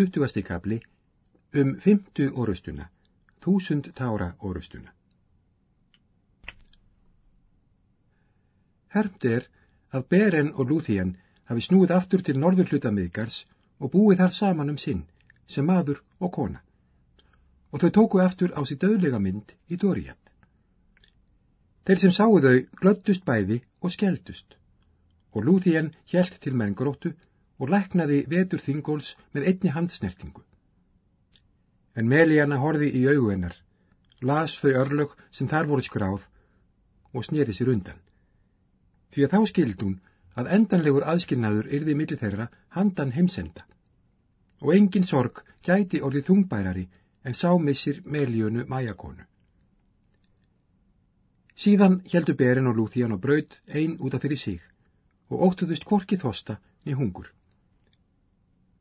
20. kapli, um 50 orustuna, 1000 tára orustuna. Hermt er að Beren og Lúþían hafi snúið aftur til norður hluta miðgars og búið þar saman um sinn, sem maður og kona. Og þau tóku aftur á sér döðlega mynd í Dóriat. Þeir sem sáu þau glöddust bæði og skeldust, og Lúþían hjælt til menn gróttu og læknaði vetur þingóls með einni handsnertingu. En Meliana horfi í augu hennar, las þau örlög sem þar voru skráð og snýri sér undan. Því að þá skild hún að endanlegur aðskilnaður yrði millir þeirra handan heimsenda. Og engin sorg gæti orðið þungbærari en sá missir Melíunu mæjakonu. Síðan heldu Berin og Lúþían og braud ein út af fyrir sig og óttuðust korki þosta í hungur.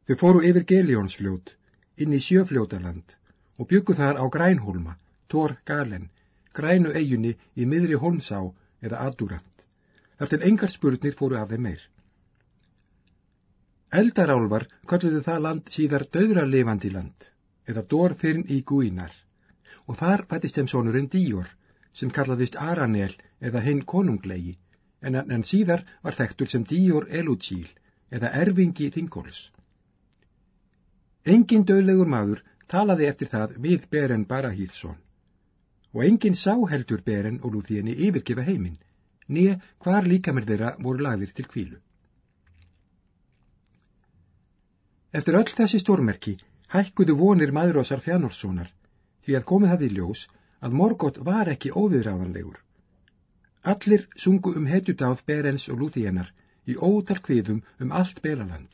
Þau fóru yfir Geljónsfljót, inn í sjöfljótaland og byggu þar á Grænhólma, Tór Galen, grænu eiginni í miðri Holmsá eða Adurant. Þar til engar spurnir fóru af þeim meir. Eldarálvar kölluðu það land síðar döðra lifandi land, eða Dórfyrn í Guínar, og þar fættist þeim sonurinn Díor, sem kallaðist Aranel eða hinn konunglegi, en, en síðar var þekktur sem Díor Elútsíl eða erfingi Þingóls. Engin döðlegur maður talaði eftir það við Beren Barahílsson og engin sá heldur Beren og Lúþíinni yfirgefa heiminn, nýja hvar líkamir þeirra voru lagðir til kvílu. Eftir öll þessi stórmerki hækkuðu vonir maðurósar Fjanorssonar því að komið það í ljós að Morgótt var ekki óviðráðanlegur. Allir sungu um hetjudáð Berens og Lúþíennar í ótal kviðum um allt Belaland.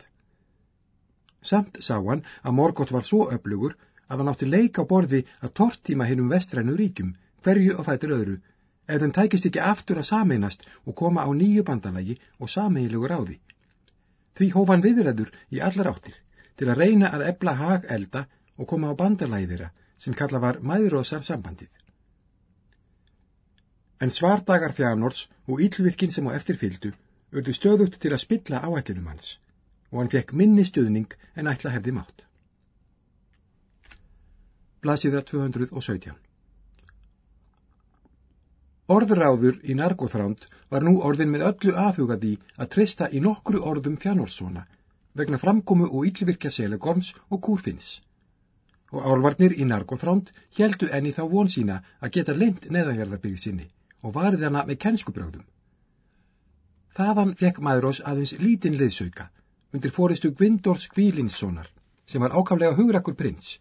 Samt sá hann að Morgótt var svo öflugur að hann átti leik á borði að tortíma hinn um vestrænu ríkjum, hverju og fætur öðru, ef þeim tækist ekki aftur að sameinast og koma á nýju bandalagi og sameigilegur á því. Hóf hann viðræður í allar áttir til að reyna að ebla hag elda og koma á bandalagi þeirra sem kalla var mæðurósar sambandið. En svardagar fjárnors og íllvirkinn sem á eftirfyldu urðu stöðugt til að spilla áætlinum hans og hann fekk minni stuðning en ætla hefði mátt. Blasiða 217 Orðráður í narkóþránd var nú orðin með öllu aðhugað í að trista í nokkru orðum fjánórssona vegna framkomu og yllvirkja selegorms og kúrfinns. Og álvarnir í narkóþránd heldu enni þá von sína að geta leint neðanjarðarbygg sinni og varði hana með kennskubröðum. Þaðan fekk maður ós aðeins lítinn liðsauka undir fóristu Gvindors Kvílinssonar sem var ákaflega hugrakkur prins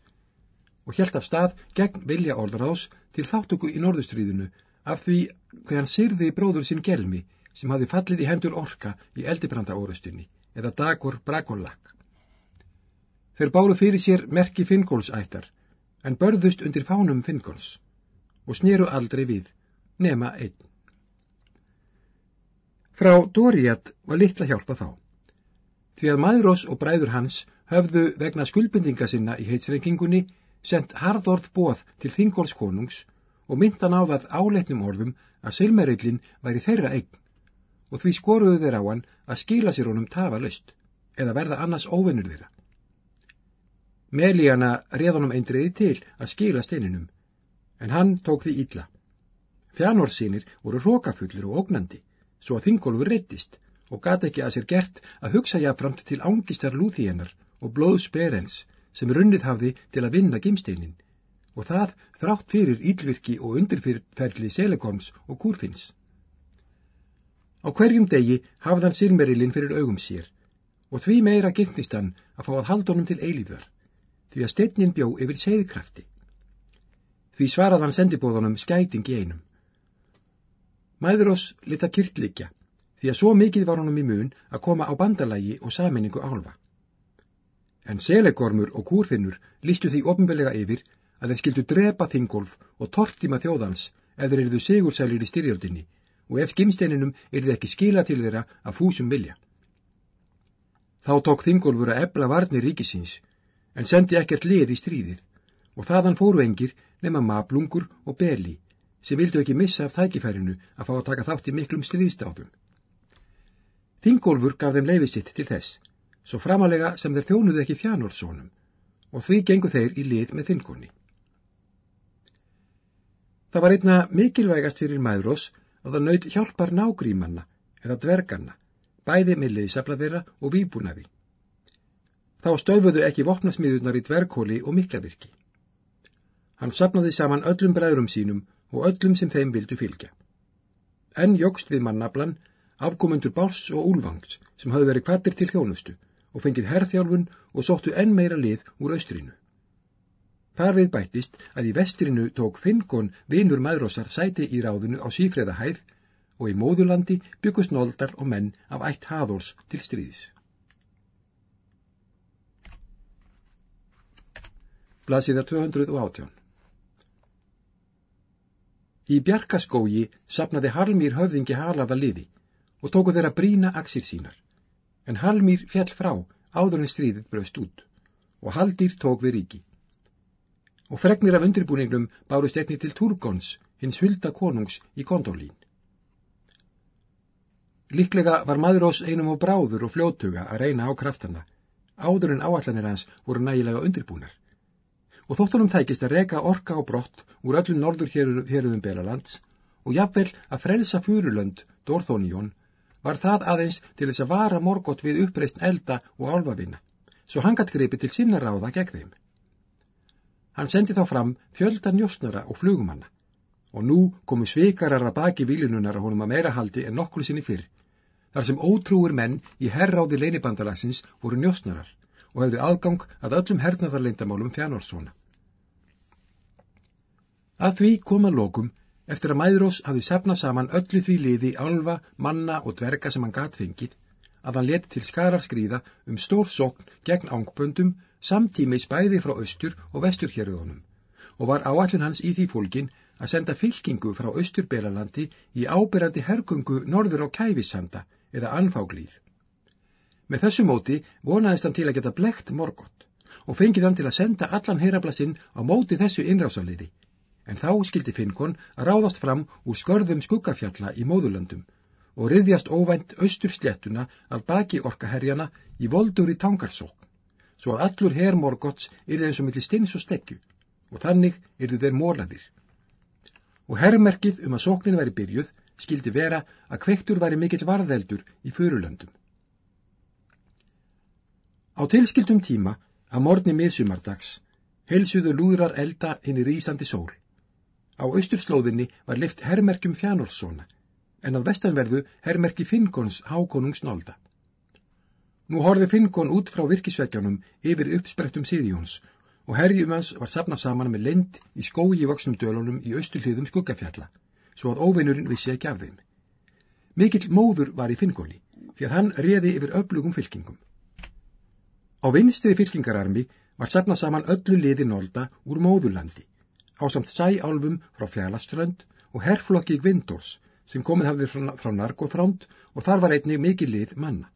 og helt af stað gegn vilja orðarás til þáttöku í norðustriðinu af því hver hann syrði bróður sinn gelmi sem hafi fallið í hendur orka í eldibranda orustunni eða dagur brakollak. Þeir bálu fyrir sér merki Finngólsættar en börðust undir fánum Finngóls og sneru aldrei við, nema einn. Frá Dóriat var litla hjálpa þá því að Maðurós og bræður hans höfðu vegna skuldbindinga sinna í heitsreikingunni sendt hardorð bóð til Þingóls konungs og myndan á það áleitnum orðum að Silmerillin væri þeirra eign og því skoruðu þeir á hann að skila sér honum tafa löst eða verða annars óvinnur þeirra. Melíana reð honum eindriði til að skila steininum en hann tók því ítla. Fjánórssýnir voru rókafullir og ógnandi svo að Þingólfur reyttist og gata ekki að sér gert að hugsa jáframt til ángistar lúþíennar og blóðsperens sem runnið hafði til að vinna gimsteinin og það þrátt fyrir ílvirki og undirferðli selekorms og kúrfinns. Á hverjum degi hafði hann silmerilinn fyrir augum sér og því meira gyrnist hann að fá að haldunum til eilíðar því að steinnin bjó yfir segðkrafti. Því svarað hann sendibóðunum skæting í einum. Mæður oss lita kyrtlikja því að svo mikið var honum í mun að koma á bandalagi og saminningu álfa. En selegormur og kúrfinnur listu því ofinbelega yfir að þeir skildu drepa þingolf og tortíma þjóðans ef þeir eruðu sigursælir í styrjöldinni og ef skimsteininum eruðu ekki skila til þeirra að fúsum vilja. Þá tók þingolfur að ebla varnir ríkisins en sendi ekkert lið í stríðið og þaðan fóru engir nema mablungur og beli sem vildu ekki missa af tækifærinu að fá að taka þátt í miklum stríðstáðum. Þingólfur gaf þeim leiði sitt til þess, svo framalega sem þeir þjónuði ekki fjánórssónum og því gengu þeir í lið með Finkoni. Það var einna mikilvægast fyrir Mæðrós að það naut hjálpar nágrímanna eða dverganna, bæði með liðsafla þeirra og výbúnaði. Þá stöfuðu ekki vopnasmiðunar í dvergkóli og miklavirki. Hann sapnaði saman öllum bræðrum sínum og öllum sem þeim vildu fylgja. Enn jógst við mannablan afkomundur Bárs og Úlvangs sem hafði verið kvattir til þjónustu og fengið herþjálfun og sóttu enn meira lið úr austrinu. Þar við bættist að í vestrinu tók Fingon vinur maðurósar sæti í ráðinu á sífreðahæð og í móðulandi byggust nóldar og menn af ætt haðórs til stríðis. Blasiða 218 Í bjarkaskógi sapnaði Harmýr höfðingi halaða liði og tóku þeirra brína axir sínar. En Halmýr fjall frá áður en stríðið bröst út og Haldýr tók við ríki. Og fregnir af undirbúningnum bárust einni til Turgons, hins hulda konungs í Kondolín. Líklega var maður ós einum á bráður og fljótuga að reyna á kraftana, áður en áallanir hans voru nægilega undirbúnar. Og þóttunum tækist að reka orka á brott úr öllum norður héruðum Belalands og jafnvel að frelsa furulönd, Dorthonion, var það aðeins til þess að vara morgótt við uppreist elda og álfavinna, svo hann gætt greipi til sinna ráða gegn þeim. Hann sendi þá fram fjölda njósnara og flugumanna, og nú komu svikarar að baki vilununar að honum að meira haldi en nokkur sinni fyrr, þar sem ótrúur menn í herráði leinibandalagsins voru njósnarar og hefðu aðgang að öllum hernaðarleindamálum fjánórssona. Að því koma lokum Eftir að Mæðrós hafi sefnað saman öllu því liði álfa, manna og dverga sem hann gat fengið, að hann leti til skarar skrýða um stór sókn gegn ángböndum samtímis bæði frá austur og vestur hérðunum og var áallin hans í því fólkin að senda fylkingu frá austurbelalandi í ábyrrandi hergungu norður á kæfissanda eða anfáglýð. Með þessu móti vonaðist hann til að geta blekt morgott og fengið hann til að senda allan herablasinn á móti þessu innrásaliði en þá skildi Finnkon að ráðast fram úr skörðum skuggafjalla í móðurlöndum og riðjast óvænt austur slettuna af baki orkaherjana í voldur í tangarsókn, svo að allur herr Morgots yrði eins og millir stins og stekju og þannig yrðu þeir mólaðir. Og herrmerkið um að sóknin væri byrjuð skildi vera að kvektur væri mikill varðeldur í förulöndum. Á tilskildum tíma, að morgni miðsumardags, helsuðu lúðrar elda hinn í rýsandi sól. Á austurslóðinni var lift herrmerkjum Fjánórssona, en að vestanverðu herrmerki Finnkons hákonungs nálda. Nú horfi Finnkon út frá virkisveggjónum yfir uppsprettum Sirjóns og herjum hans var sapnað saman með lind í skói voksnum dölunum í austurliðum skuggafjalla, svo að óvinnurinn vissi ekki af þeim. Mikill móður var í Finnkoni, því að hann reði yfir öflugum fylkingum. Á vinstri fylkingararmi var sapnað saman öllu liði nólda úr móðurlandi á samt sæálfum frá fjalaströnd og herrflokki Gvindors sem komið hafði frá, Nargóþránd og þar var einnig mikið lið manna.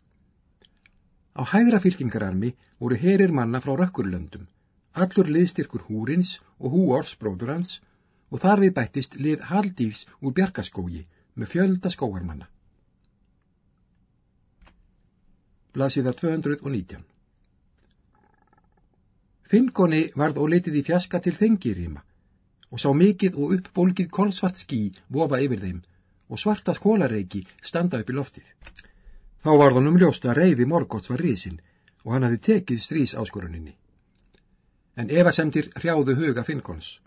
Á hægra fylkingararmi voru herir manna frá Rökkurlöndum, allur liðstyrkur Húrins og Húors bróður hans og þar við bættist lið Haldífs úr Bjarkaskógi með fjölda skóarmanna. Blasiðar 219 Finnkoni varð og letið í fjaska til þengirýma og sá mikið og uppbólgið kolsvart skí vofa yfir þeim og svartað kólareiki standa upp í loftið. Þá var þann umljóst að reyði Morgots var risinn og hann hafi tekið strís áskoruninni. En Eva semtir hrjáðu huga Finkons.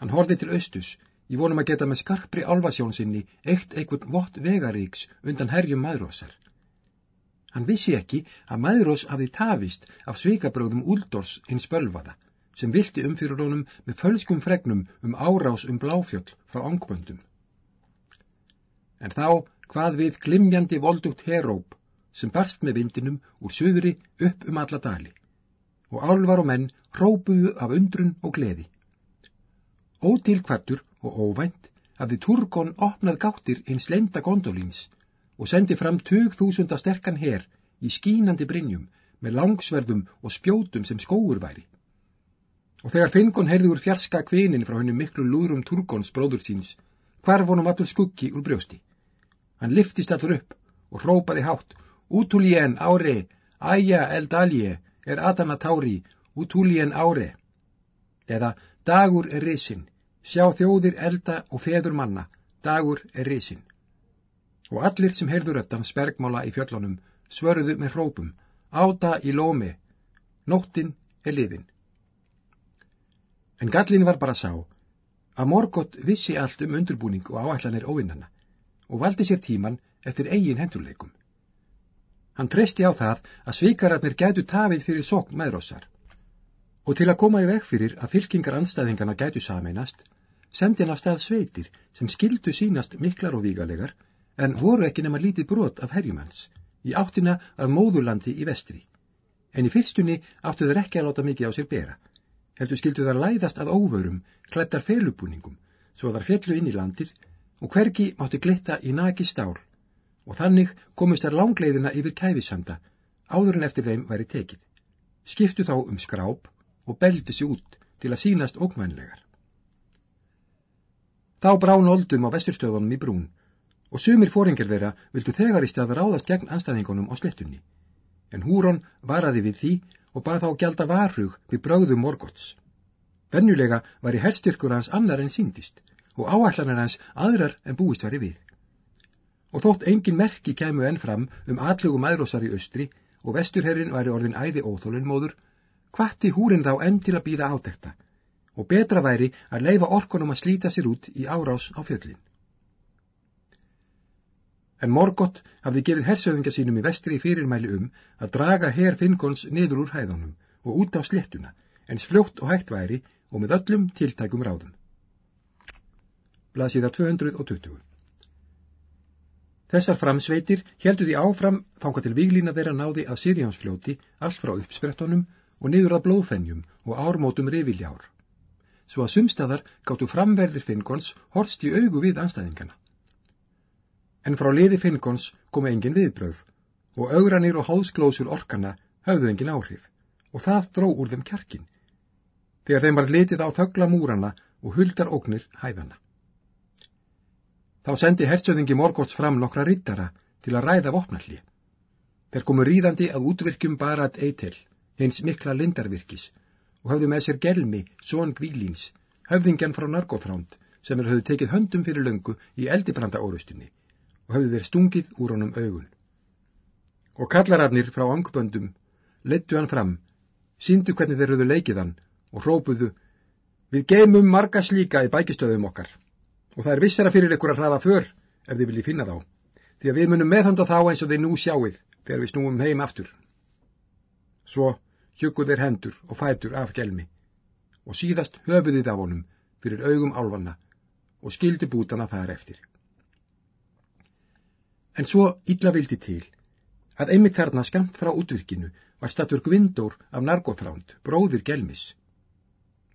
Hann horfið til austus, í vonum að geta með skarpri alvasjónsinni eitt einhvern vott vegaríks undan herjum maðrósar. Hann vissi ekki að maðrós hafi tafist af svíkabröðum Úldors hins bölvaða sem vilti um fyrir honum með fölskum fregnum um árás um bláfjöll frá angböndum. En þá hvað við glimjandi voldugt heróp sem barst með vindinum úr söðri upp um alla dali og álvar og menn rópuðu af undrun og gleði. Ótilkvartur og óvænt hafði Turgon opnað gáttir hins lenda gondolins og sendi fram tug þúsunda sterkan her í skínandi brinjum með langsverðum og spjótum sem skóur væri. Og þegar Fingon heyrði úr fjarska kvinin frá henni miklu lúðrum Turgons bróður síns, hvarf honum allur skuggi úr brjósti. Hann liftist allur upp og rópaði hátt, útúlien ári, æja eldalje, er Adana Tári utúlien áre, eða dagur er risin, sjá þjóðir elda og feður manna, dagur er risin. Og allir sem heyrður öttan spergmála í fjöllunum svörðu með hrópum, áta í lómi, nóttin er liðin. En gallin var bara sá að Morgott vissi allt um undurbúning og áallanir óvinnana og valdi sér tíman eftir eigin hendurleikum. Hann treysti á það að svíkararnir gætu tafið fyrir sókn meðrossar og til að koma í veg fyrir að fylkingar anstæðingana gætu sameinast sendi hann af stað sveitir sem skildu sínast miklar og vígalegar en voru ekki nema lítið brot af herjumanns í áttina af móðurlandi í vestri. En í fyrstunni áttu þeir ekki að láta mikið á sér bera heldur skildu þar læðast að óvörum, klættar felubúningum, svo þar fjallu inn í landir og hvergi mátti glitta í naki stál og þannig komist þar langleiðina yfir kæfisanda áður en eftir þeim væri tekið. Skiptu þá um skráp og beldi sér út til að sínast ókmænlegar. Þá brán oldum á vesturstöðunum í brún og sumir fóringir þeirra vildu þegar í stað ráðast gegn anstæðingunum á slettunni, en Húron varaði við því og bað þá gælda varhug við brögðum morgots. Venjulega var í herstyrkur hans annar en síndist og áallanir hans aðrar en búist væri við. Og þótt engin merki kemur enn fram um allugum aðrósar í austri og vesturherrin væri orðin æði óþólinnmóður, hvatti húrin þá enn til að býða átekta og betra væri að leifa orkonum að slíta sér út í árás á fjöllin. En Morgott hafði gefið hersöðinga sínum í vestri fyrirmæli um að draga herr Finkons niður úr hæðunum og út á slettuna, eins fljótt og hægt væri og með öllum tiltækum ráðum. Blasiða 220 Þessar framsveitir heldu því áfram þánga til viglína þeirra náði að Sirjánsfljóti allt frá uppsprettunum og niður að blóðfennjum og ármótum riviljár, svo að sumstaðar gáttu framverðir Finkons horst í augu við anstæðingana en frá liði Finkons komu engin viðbröð og augranir og hálsglósur orkana höfðu engin áhrif og það dró úr þeim kjarkin þegar þeim var litið á þögla múrana og huldar ógnir hæðana. Þá sendi hertsöðingi Morgots fram nokkra rittara til að ræða vopnalli. Þeir komu ríðandi að útvirkjum Barad Eitel, hins mikla lindarvirkis, og hafðu með sér gelmi, són Gvílíns, höfðingjan frá Nargóþránd, sem er höfðu tekið höndum fyrir löngu í eldibranda órustunni og höfðu þeir stungið úr honum augun. Og kallararnir frá angböndum leittu hann fram, síndu hvernig þeir höfðu leikið hann og hrópuðu Við geymum marga slíka í bækistöðum okkar og það er vissara fyrir ykkur að hraða för ef þið viljið finna þá, því að við munum meðhanda þá eins og þið nú sjáið þegar við snúum heim aftur. Svo hjökuð þeir hendur og fætur af gelmi og síðast höfuðið af honum fyrir augum álvanna og skildu bútana þar eftir. En svo illa vildi til að einmitt þarna skamt frá útvirkinu var statur Gvindór af Nargóþránd, bróðir Gelmis.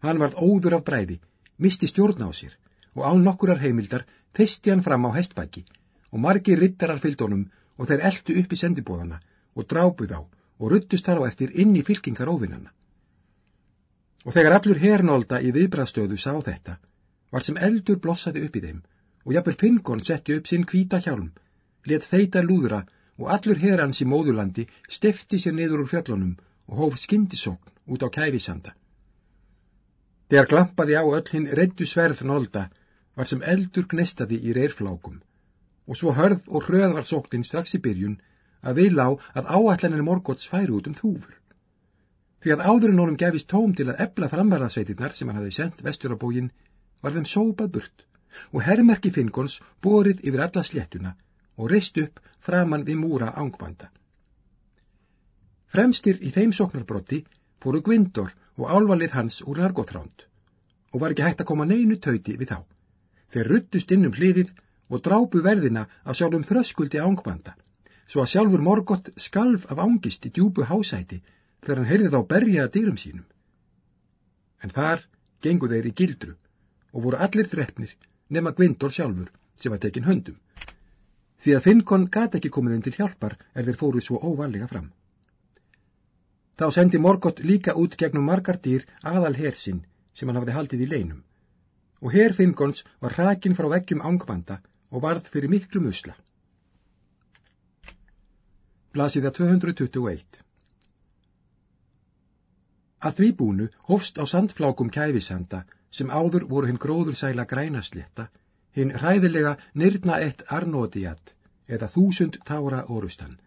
Hann varð óður af bræði, misti stjórn á sér og án nokkurar heimildar þeisti hann fram á hestbæki og margi rittarar fylgdónum og þeir eldu upp í sendibóðana og drápuð á og ruttust þar á eftir inn í fylkingar óvinnana. Og þegar allur hernólda í viðbraðstöðu sá þetta, var sem eldur blossaði upp í þeim og jafnvel Fingon setti upp sinn kvíta hjálm let þeita lúðra og allur herans í móðurlandi stefti sér niður úr fjöllunum og hóf skindisókn út á kæfisanda. Þegar glampaði á öll hinn reddu sverð nólda var sem eldur gnestaði í reyrflákum og svo hörð og hröð var sóknin strax í byrjun að vil á að áallanir morgots færi út um þúfur. Því að áðurinn honum gefist tóm til að ebla framvarðarsveitirnar sem hann hafi sendt vestur á bógin var þeim sópað burt og herrmerki Finkons borið yfir alla sléttuna og reist upp framann við múra ángbanda. Fremstir í þeim soknarbrotti fóru Gvindor og álvalið hans úr nargóþránd og var ekki hægt að koma neinu tauti við þá. Þeir ruttust inn um hliðið og drápu verðina af sjálfum þröskuldi ángbanda, svo að sjálfur Morgott skalf af ángist í djúbu hásæti þegar hann heyrði þá berja að dýrum sínum. En þar gengu þeir í gildru og voru allir þreppnir nema Gvindor sjálfur sem var tekin höndum því að Finnkon gati ekki komið inn til hjálpar er þeir fóru svo óvarlega fram. Þá sendi Morgott líka út gegnum margar dýr aðal hersinn sem hann hafði haldið í leinum og her Finnkons var hrakin frá veggjum ángbanda og varð fyrir miklu musla. Blasiða 221 Að því búnu hófst á sandflákum kæfisanda sem áður voru hinn gróðursæla grænaslétta, hinn hræðilega nyrna ett arnótiat eða þúsund tára orustan.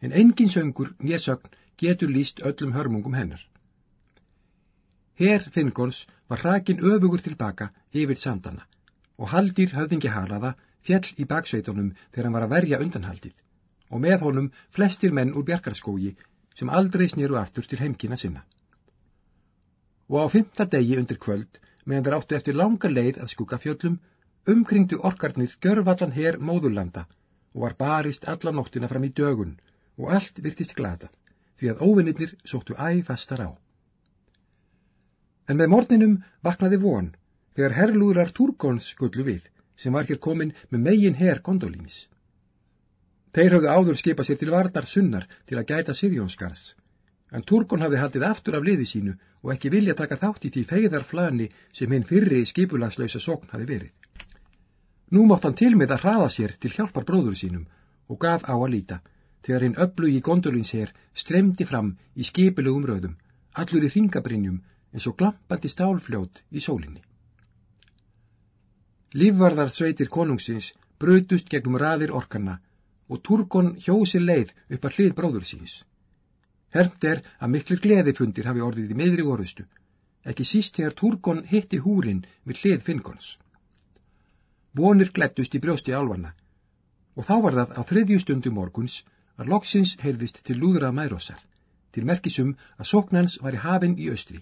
En engin söngur nésögn getur líst öllum hörmungum hennar. Her Finngons var hrakin öfugur tilbaka yfir sandana og haldir höfðingi halaða fjell í baksveitunum þegar hann var að verja undanhaldið og með honum flestir menn úr bjarkarskógi sem aldrei snýru aftur til heimkina sinna. Og á fymta degi undir kvöld, meðan þeir áttu eftir langa leið að skugga fjöllum, umkringdu orkarnir görvallan her móðurlanda og var barist alla nóttina fram í dögun og allt virtist glatað, því að óvinnirnir sóttu æg fastar á. En með morninum vaknaði von, þegar herrlúðrar Turgons skullu við, sem var hér komin með megin herr Gondolins. Þeir höfðu áður skipað sér til vardar sunnar til að gæta Sirjónskars, en Turgon hafði haldið aftur af liði sínu og ekki vilja taka þátt í því feyðarflani sem hinn fyrri skipulagslausa sókn hafi verið. Nú mátt hann til með að hraða sér til hjálpar bróður sínum og gaf á að líta, þegar hinn öflugi Gondolins herr stremdi fram í skipulugum röðum, allur í ringabrinjum eins og glampandi stálfljót í sólinni. Lífvarðar sveitir konungsins brutust gegnum raðir orkanna og Turgon hjósi leið upp að hlið bróður síns. Hermt er að miklir gleðifundir hafi orðið í miðri orustu, ekki síst þegar Turgon hitti húrin við hlið Finngons. Vonir glettust í brjósti álvanna og þá var það á þriðju stundu morguns að loksins heyrðist til lúðra mærossar, til merkisum að sóknans var í hafinn í austri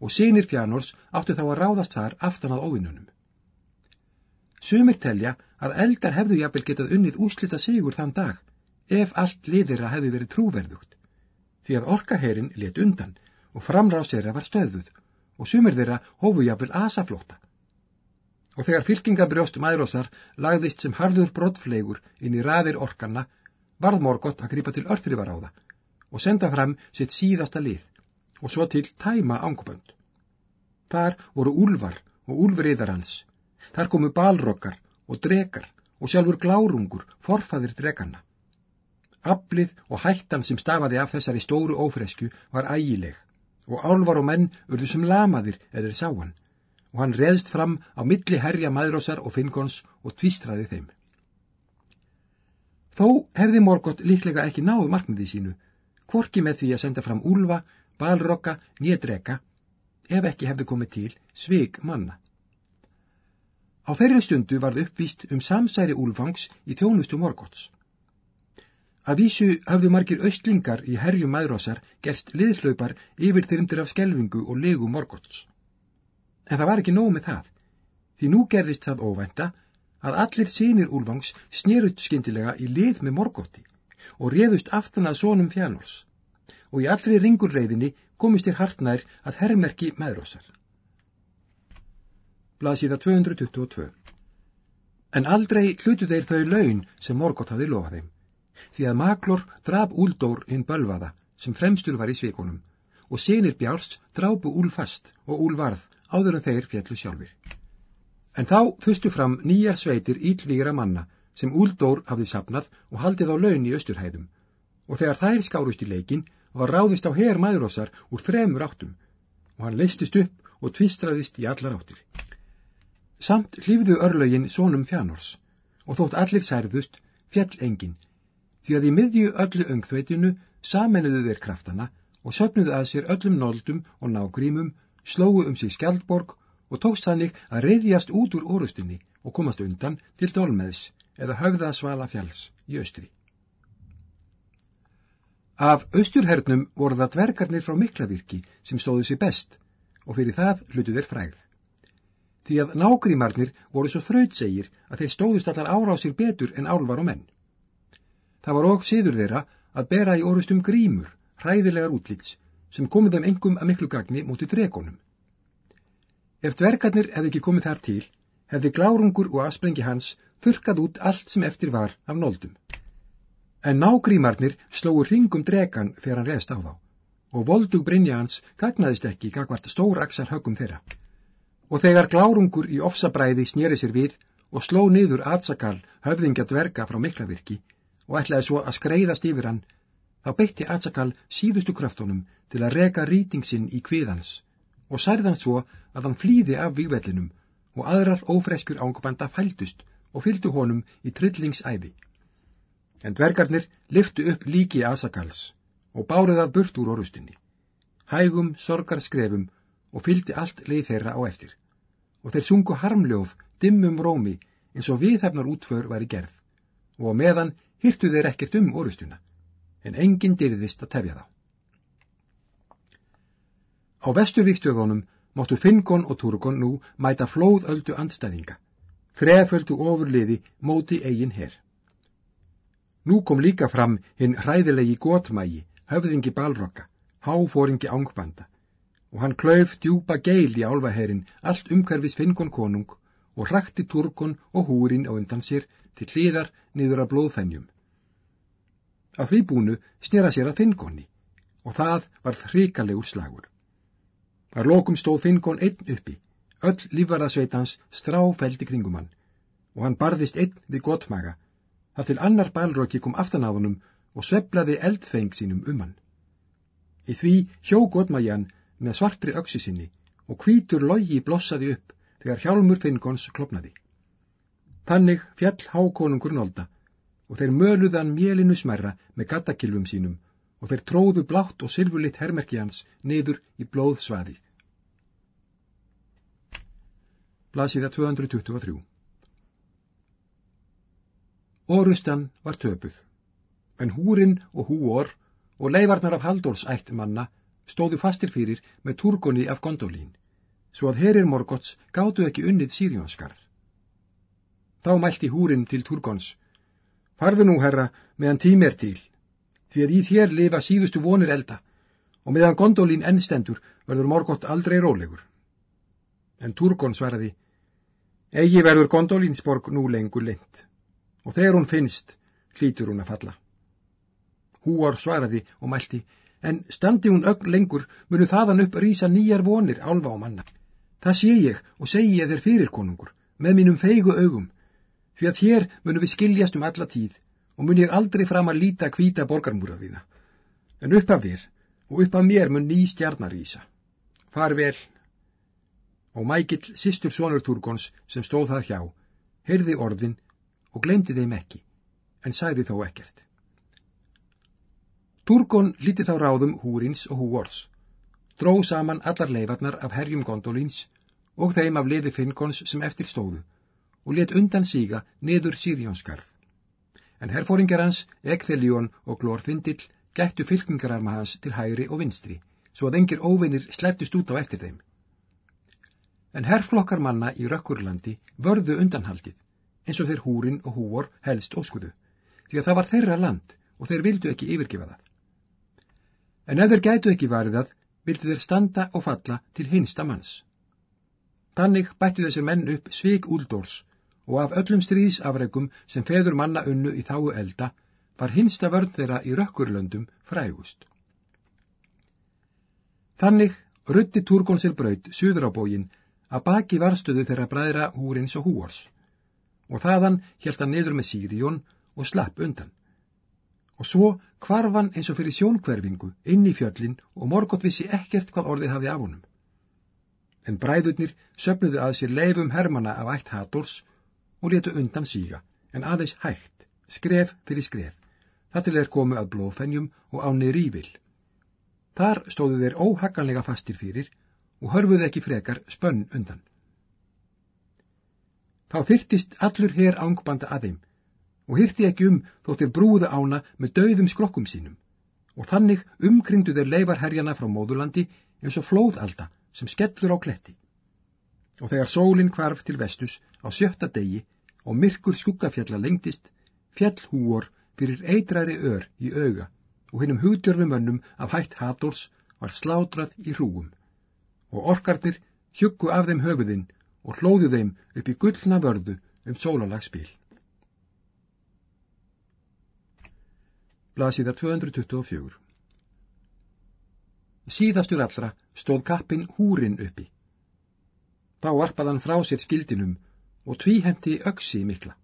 og sínir fjánors áttu þá að ráðast þar aftan að óvinnunum. Sumir telja að eldar hefðu jafnvel getað unnið úslita sigur þann dag, ef allt liðira hefði verið trúverðugt, því að orkaherin let undan og framráð þeirra var stöðuð og sumir þeirra hófu jafnvel asaflóta. Og þegar fylkingabrjóst mærósar lagðist sem harður brottflegur inn í raðir orkanna, varð morgott að gripa til örþrifaráða og senda fram sitt síðasta lið og svo til tæma ángubönd. Þar voru úlvar og úlfriðar hans. Þar komu balrokkar og drekar og sjálfur glárungur, forfaðir drekanna. Aflið og hættan sem stafaði af þessari stóru ófresku var ægileg og álvar og menn urðu sem lamaðir eða sáan og hann reðst fram á milli herja maðrósar og finngons og tvistraði þeim. Þó hefði Morgótt líklega ekki náðu markmiði sínu, kvorki með því að senda fram úlva balrokka, nýjadreka, ef ekki hefði komið til svig manna. Á þeirri stundu varð uppvíst um samsæri úlfangs í þjónustu morgots. Að vísu hafðu margir austlingar í herjum maðrósar gerst liðslaupar yfir þyrmdir af skelvingu og legu morgots. En það var ekki nóg með það, því nú gerðist það óvænta að allir sínir úlfangs snýrut skindilega í lið með morgoti og réðust aftan að sónum fjánors og í allri ringurreiðinni komist þér hartnær að herrmerki meðrósar. Blasiða 222 En aldrei hlutu þeir þau laun sem Morgótt hafi lofað þeim, því að Maglor draf Úldór hinn bölvaða sem fremstur var í svikonum og senir Bjárs drápu Úl fast og Úl varð áður en þeir fjallu sjálfur. En þá þustu fram nýjar sveitir ílvíra manna sem Úldór hafði sapnað og haldið á laun í austurhæðum og þegar þær skárust í leikin var ráðist á her maðurósar úr þremur áttum og hann leistist upp og tvistraðist í allar áttir. Samt hlýfðu örlögin sónum fjánors og þótt allir særðust fjall engin því að í miðju öllu öngþveitinu samennuðu þeir kraftana og söpnuðu að sér öllum nóldum og nágrímum, slógu um sig skjaldborg og tókst þannig að reyðjast út úr orustinni og komast undan til dolmeðs eða höfða svala fjalls í austri. Af austurhernum voru það dvergarnir frá Miklavirki sem stóðu sér best og fyrir það hlutu þeir frægð. Því að nágrímarnir voru svo þrautsegir að þeir stóðust allar ára á sér betur en álvar og menn. Það var óg síður þeirra að bera í orustum grímur, hræðilegar útlýts, sem komið þeim engum að miklu gagni múti dregonum. Ef dvergarnir hefði ekki komið þar til, hefði glárungur og afsprengi hans þurkað út allt sem eftir var af nóldum. En nágrímarnir slóur ringum dregan þegar hann reðst á þá og voldug Brynja hans gagnaðist ekki gagvart stór aksar högum þeirra. Og þegar glárungur í ofsabræði snýri sér við og sló niður aðsakal höfðingja dverga frá miklavirki og ætlaði svo að skreiðast yfir hann, þá beitti Atsakal síðustu kraftunum til að reka rýtingsinn í kviðans og særðan svo að hann flýði af vývellinum og aðrar ófreskjur ángabanda fældust og fylgdu honum í trillingsæði. En dvergarnir lyftu upp líki Asakals og báruð að burt úr orustinni. Hægum sorgar skrefum og fylgdi allt leið þeirra á eftir. Og þeir sungu harmljóð, dimmum rómi eins og viðhefnar útför var í gerð og meðan hýrtu þeir ekkert um orustuna, en enginn dyrðist að tefja þá. Á vesturvíkstöðunum máttu Fingon og Turgon nú mæta flóðöldu andstæðinga, þreföldu ofurliði móti eigin herr. Nú kom líka fram hinn hræðilegi gótmægi, höfðingi balrokka, háfóringi ángbanda, og hann klauf djúpa geil í álvaherin allt umhverfis Fingon konung og hrakti Turgon og húrin á undan sér til hlýðar niður að blóðfennjum. Að því búnu snera sér að Finngoni og það var þrikalegur slagur. Að lokum stóð Finngón einn uppi, öll lífvarðasveitans stráfældi kringum hann og hann barðist einn við gottmaga, þar til annar balröki kom aftan af honum og sveblaði eldfeng sínum um hann. Í því hjó gottmagjan með svartri öksi sinni og hvítur logi blossaði upp þegar hjálmur Finngóns klopnaði. Þannig fjall hákonungur nólda og þeir möluðan mélinu smerra með gattakilvum sínum og þeir tróðu blátt og sylfulitt hermerki hans niður í blóð svaðið. Blasiða 223 Orustan var töpuð, en húrin og húor og leifarnar af Haldórs ætt manna stóðu fastir fyrir með turgoni af gondolín, svo að herir Morgots gáttu ekki unnið Sírjónskarð. Þá mælti húrin til Turgons. Farðu nú, herra, meðan tím er til, því að í þér lifa síðustu vonir elda, og meðan gondolín ennstendur verður morgott aldrei rólegur. En Turgon svaraði, Egi verður gondolínsborg nú lengur lind, og þegar hún finnst, hlýtur hún að falla. Húar svaraði og mælti, en standi hún ögn lengur, munu þaðan upp rýsa nýjar vonir álfa og manna. Það sé ég og segi ég þér fyrir konungur, með mínum feigu augum, Því að hér munum við skiljast um alla tíð og mun ég aldrei fram að líta kvíta borgarmúra þína. En upp af þér og upp af mér mun ný stjarnar ísa. Far vel. Og Mækill, sýstur sonur Turgons sem stóð það hjá, heyrði orðin og glemdi þeim ekki, en sæði þó ekkert. Turgon líti þá ráðum húrins og húors, dró saman allar leifarnar af herjum gondolins og þeim af liði Finnkons sem eftir stóðu og let undan síga niður Sirjónskarð. En herfóringar hans, Ekþeljón og Glórfindill gættu fylkingararma hans til hægri og vinstri, svo að engir óvinnir slettust út á eftir þeim. En herflokkar manna í Rökkurlandi vörðu undanhaldið, eins og þeir húrin og húor helst óskuðu, því að það var þeirra land og þeir vildu ekki yfirgefa það. En ef þeir gætu ekki varið það, vildu þeir standa og falla til hinsta manns. Þannig bættu þessir menn upp svig úldórs og af öllum stríðsafregum sem feður manna unnu í þáu elda var hinsta vörn þeirra í rökkurlöndum frægust. Þannig rutti Turgon sér braut suður á bógin að baki varstöðu þeirra bræðra húrins og húors og þaðan held hann niður með Sýrión og slapp undan. Og svo kvarfan eins og fyrir sjónkverfingu inn í fjöllin og Morgot vissi ekkert hvað orðið hafi af honum. En bræðurnir söfnuðu að sér leifum hermana af ætt Hators og letu undan síga, en aðeins hægt, skref fyrir skref, það til þeir komu að blóðfennjum og áni rífil. Þar stóðu þeir óhagganlega fastir fyrir og hörfuðu ekki frekar spönn undan. Þá þyrtist allur hér ángbanda að þeim og hyrti ekki um þóttir brúðu ána með dauðum skrokkum sínum og þannig umkringdu þeir leifarherjana frá móðurlandi eins og flóðalda sem skellur á kletti. Og þegar sólinn kvarf til vestus á sjötta degi og myrkur skuggafjalla lengtist, fjall húor fyrir eitræri ör í auga og hinnum hugdjörfumönnum af hætt hators var slátrað í hrúum og orkarnir hjuggu af þeim höfuðinn og hlóðu þeim upp í gullna vörðu um sólalagspil. Blasiðar 224 Síðastur allra stóð kappin húrin uppi. Þá varpað hann frá sér skildinum og tvíhendi öksi mikla.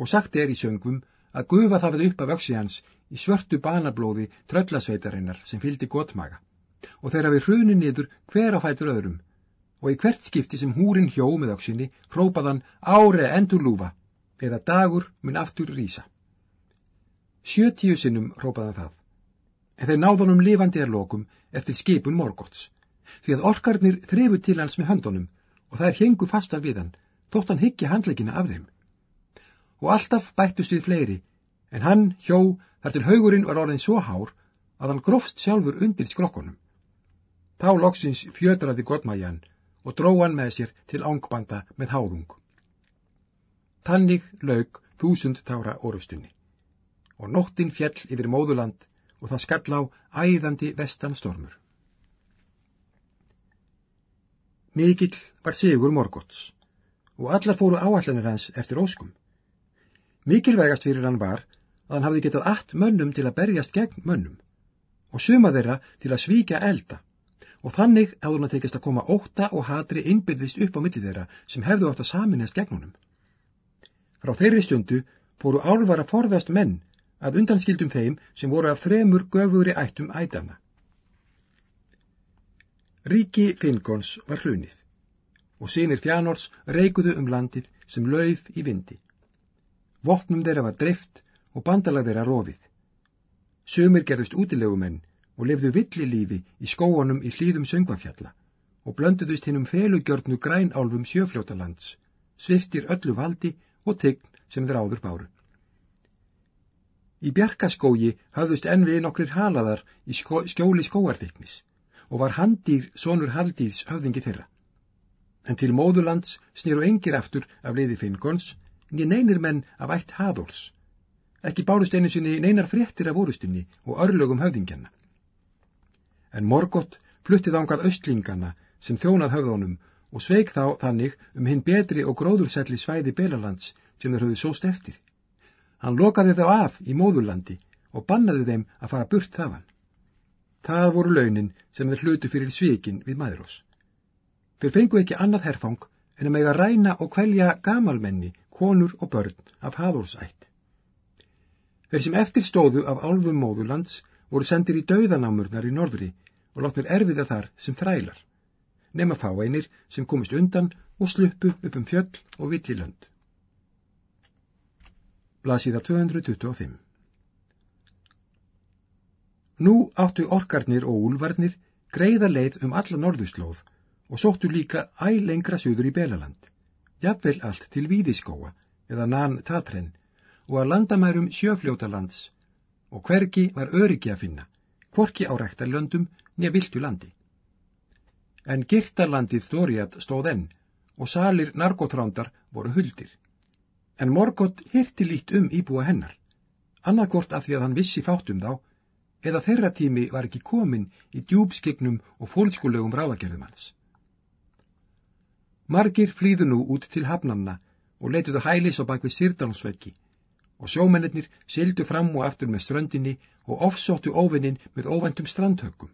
Og sagt er í söngum að gufa það upp af öksi hans í svörtu banablóði tröllasveitarinnar sem fyldi gotmaga. Og þeirra við hruni niður hver á fætur öðrum. Og í hvert skipti sem húrin hjó með öksinni hrópaðan áre endur lúfa! eða dagur mun aftur rýsa. Sjötíu sinnum hrópaðan það, en þeir náðunum lifandi er lokum eftir skipun morgots, því að orkarnir þrefu til hans með höndunum og það er hengu fastar við hann, þótt hann higgja handleikina af þeim. Og alltaf bættust við fleiri, en hann hjó þar til haugurinn var orðin svo hár að hann grófst sjálfur undir skrokkonum. Þá loksins fjötraði gottmæjan og dróan með sér til ángbanda með háðung. Tannig laug þúsund tára orustunni og nóttin fjell yfir móðuland og það skall á æðandi vestan stormur. Mikill var sigur morgots og allar fóru áallanir hans eftir óskum. Mikilvægast fyrir hann var að hann hafði getað allt mönnum til að berjast gegn mönnum og suma þeirra til að svíkja elda og þannig hafði hann tekist að koma óta og hatri innbyrðist upp á milli þeirra sem hefðu átt að saminast gegn honum. Frá þeirri stundu fóru álvar að forðast menn að undanskildum þeim sem voru af þremur göfugri ættum ætana. Ríki Finngons var hrunið og sínir fjánors reikuðu um landið sem lauf í vindi. Vopnum þeirra var drift og bandalag þeirra rofið. Sumir gerðust útilegumenn og lifðu villi lífi í skóanum í hlýðum söngvafjalla og blönduðust hinn um felugjörnu grænálfum sjöfljótalands, sviftir öllu valdi og tign sem þeir áður báru. Í bjarkaskógi hafðust enn við nokkrir halaðar í skó, skjóli skóarþyknis og var handýr sonur haldýrs höfðingi þeirra. En til móðurlands snýru engir aftur af liði Finngons, nýja neynir menn af ætt haðóls. Ekki bárust einu sinni neinar fréttir af orustunni og örlögum höfðingjanna. En Morgott fluttið ángað austlinganna sem þjónað höfðunum og sveik þá þannig um hinn betri og gróðurselli svæði Belalands sem þeir höfðu sóst eftir. Hann lokaði þá af í móðurlandi og bannaði þeim að fara burt þaðan. Það voru launin sem þeir hlutu fyrir svikin við maðurós. Þeir fengu ekki annað herfang en að mega ræna og kvelja gamalmenni, konur og börn af haðórsætt. Þeir sem eftir stóðu af álfum móðurlands voru sendir í dauðanámurnar í norðri og látnir erfiða þar sem þrælar, nema fáeinir sem komist undan og sluppu upp um fjöll og vittilönd. Blasiða 225 Nú áttu orkarnir og úlvarnir greiða leið um alla norðuslóð og sóttu líka æg lengra söður í Belaland, jafnvel allt til Víðiskóa eða Nan Tatren og að landamærum sjöfljótalands. Og hvergi var öryggi að finna, hvorki á rektarlöndum nýja viltu landi. En girtarlandið Þóriat stóð enn og salir narkotrándar voru huldir en Morgott hirti lít um íbúa hennar, annarkort af því að hann vissi fátt um þá, eða þeirra tími var ekki komin í djúbskegnum og fólkskulegum ráðagerðum hans. Margir flýðu nú út til hafnanna og leituðu hælis á bakvið Sirdalsveggi og sjómennir sildu fram og aftur með ströndinni og ofsóttu óvinnin með óvendum strandhöggum.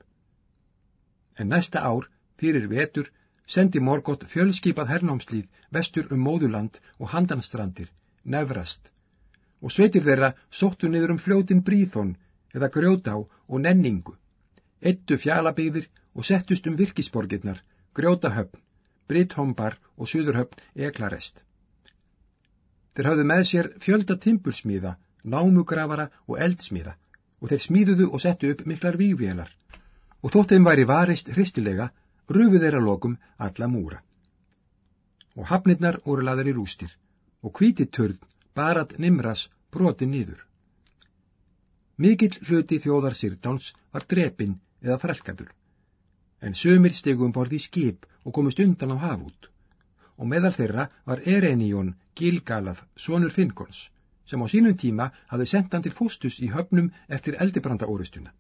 En næsta ár, fyrir vetur, sendi Morgótt fjölskipað hernámslíð vestur um móðuland og handanstrandir, nefrast, og sveitir þeirra sóttu niður um fljótin Bríþón eða Grjótá og Nenningu, ettu fjalabíðir og settust um virkisborgirnar, Grjótahöfn, Bríthombar og Suðurhöfn Eklarest. Þeir hafðu með sér fjölda timbursmíða, námugrafara og eldsmíða og þeir smíðuðu og settu upp miklar vývélar og þótt þeim væri varist hristilega rufu þeirra lokum alla múra. Og hafnirnar voru laðar í rústir og hvítið törn barat nimras broti nýður. Mikill hluti þjóðar Sýrdáns var drepin eða frelkadur, en sömur stegum borði skip og komist undan á hafút, og meðal þeirra var Ereníón Gilgalað, sonur Finngons, sem á sínum tíma hafði sendt hann til fóstus í höfnum eftir eldibranda orustuna.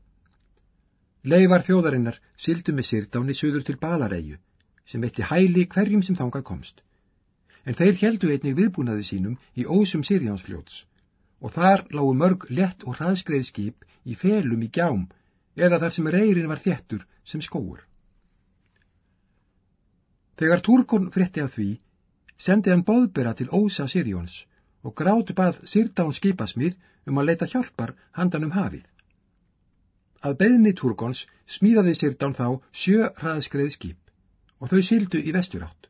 Leifar þjóðarinnar sildu með sirdáni suður til Balaræju, sem veitti hæli hverjum sem þangað komst. En þeir heldu einnig viðbúnaði sínum í ósum Sirjánsfljóts, og þar lágu mörg lett og hraðskreið skip í felum í gjám, eða þar sem reyrin var þjettur sem skóur. Þegar Túrkon fritti af því, sendi hann bóðbera til ósa Sirjóns og grátu bað Sirdán skipasmið um að leita hjálpar handan um hafið. Að beðni Turgons smíðaði Sirdán þá sjö hraðskreið skip og þau sildu í vesturátt,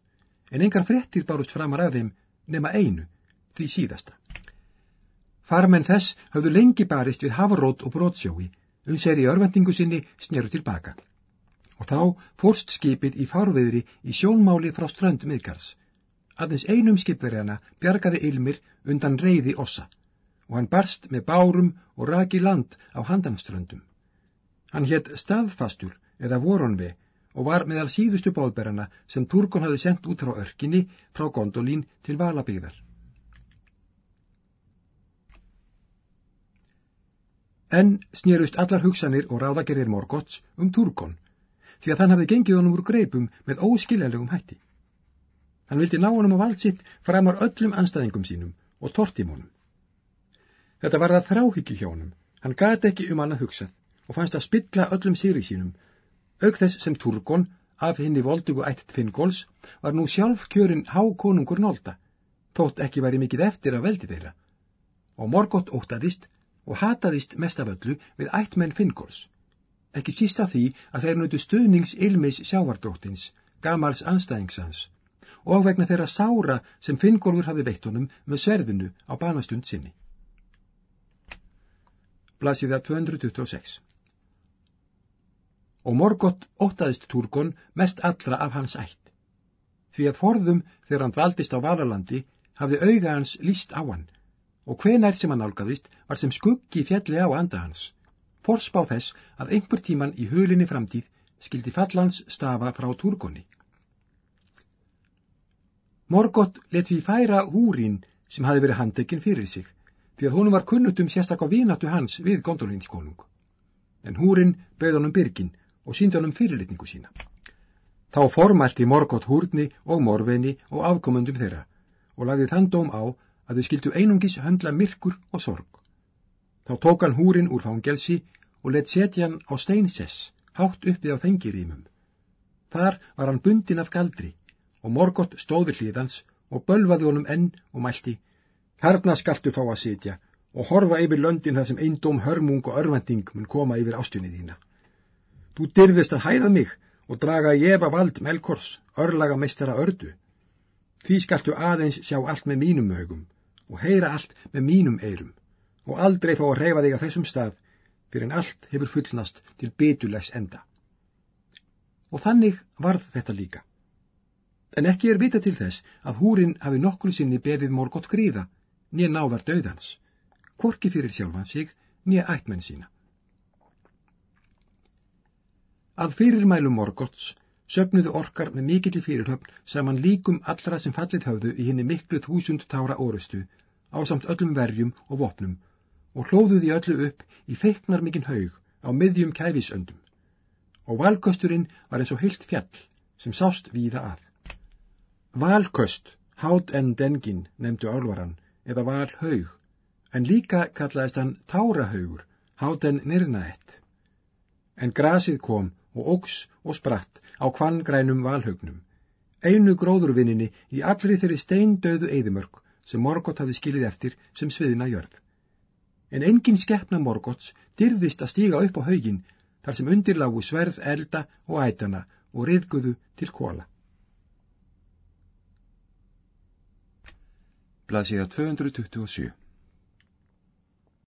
en engar frettir bárust framar af þeim nema einu, því síðasta. Farmenn þess hafðu lengi barist við hafarót og brótsjói, um sér í örvendingu sinni sneru tilbaka. Og þá fórst skipið í farveðri í sjónmáli frá strönd miðgars Aðeins einum skipverjana bjargaði Ilmir undan reyði ossa og hann barst með bárum og raki land á handanströndum. Hann hétt staðfastur eða voronvi og var meðal síðustu bóðberana sem Turgon hafi sendt út frá örkinni frá Gondolín til Valabíðar. En snýrust allar hugsanir og ráðagerðir Morgots um Turgon því að hann hafi gengið honum úr greipum með óskiljanlegum hætti. Hann vildi ná honum á vald sitt framar öllum anstæðingum sínum og tortimónum. Þetta var það þráhyggju hjá honum. Hann gati ekki um annað hugsað og fannst að spilla öllum sýri sínum. Aug þess sem Turgon, af henni voldugu ætt Finngóls, var nú sjálf kjörin hákonungur nólda, tótt ekki væri mikið eftir að veldi þeirra. Og Morgótt óttaðist og hataðist mest af öllu við ættmenn Finngóls. Ekki sísta því að þeir nötu stuðnings Ilmis sjávardróttins, gamals anstæðingsans og vegna þeirra sára sem Finngólfur hafi veitt honum með sverðinu á banastund sinni. Blasiða 226 Og Morgott ótaðist Turgon mest allra af hans ætt. Því að forðum þegar hann dvaldist á Valalandi hafði auga hans líst á hann og hvenær sem hann álgaðist var sem skuggi fjalli á anda hans. Forspá þess að einhver tíman í hulinni framtíð skildi fallans stafa frá Turgoni. Morgott let því færa húrin sem hafi verið handekinn fyrir sig, því að honum var kunnut um sérstaklega vínatu hans við gondolinskonung. En húrin bauð honum byrgin og síndi honum fyrirlitningu sína. Þá formælti Morgott húrni og morveni og afkomundum þeirra og lagði þann dóm á að þau skildu einungis höndla myrkur og sorg. Þá tók hann húrin úr fangelsi og let setja hann á steinsess, hátt uppið á þengirímum. Þar var hann bundin af galdri og Morgott stóð við hlýðans og bölvaði honum enn og mælti Herna skaltu fá að sitja og horfa yfir löndin þar sem eindóm hörmung og örvending mun koma yfir ástunni þína. Þú dyrðist að hæða mig og draga ég af vald melkors, örlaga meistara ördu. Því skaltu aðeins sjá allt með mínum mögum og heyra allt með mínum eirum og aldrei fá að reyfa þig á þessum stað fyrir en allt hefur fullnast til betulegs enda. Og þannig varð þetta líka en ekki er vita til þess að húrin hafi nokkru sinni beðið morgótt gríða, nýja náðar döðans, korki fyrir sjálfan sig, nýja ættmenn sína. Að fyrirmælu morgótts sögnuðu orkar með mikill í fyrirhöfn saman líkum allra sem fallit höfðu í henni miklu þúsund tára orustu á samt öllum verjum og vopnum og hlóðuði öllu upp í feiknar mikinn haug á miðjum kæfisöndum og valkosturinn var eins og heilt fjall sem sást víða að. Valköst, hát en dengin, nefndu álvaran, eða valhaug, en líka kallaðist hann tárahaugur, hát en nirnaett. En grasið kom og ógs og spratt á kvanngrænum valhaugnum, einu gróðurvinninni í allri þeirri steindauðu eðimörk sem Morgótt hafi skilið eftir sem sviðina jörð. En engin skeppna Morgótts dyrðist að stíga upp á haugin þar sem undirlágu sverð elda og ætana og riðguðu til kóla. Blaðsíða 227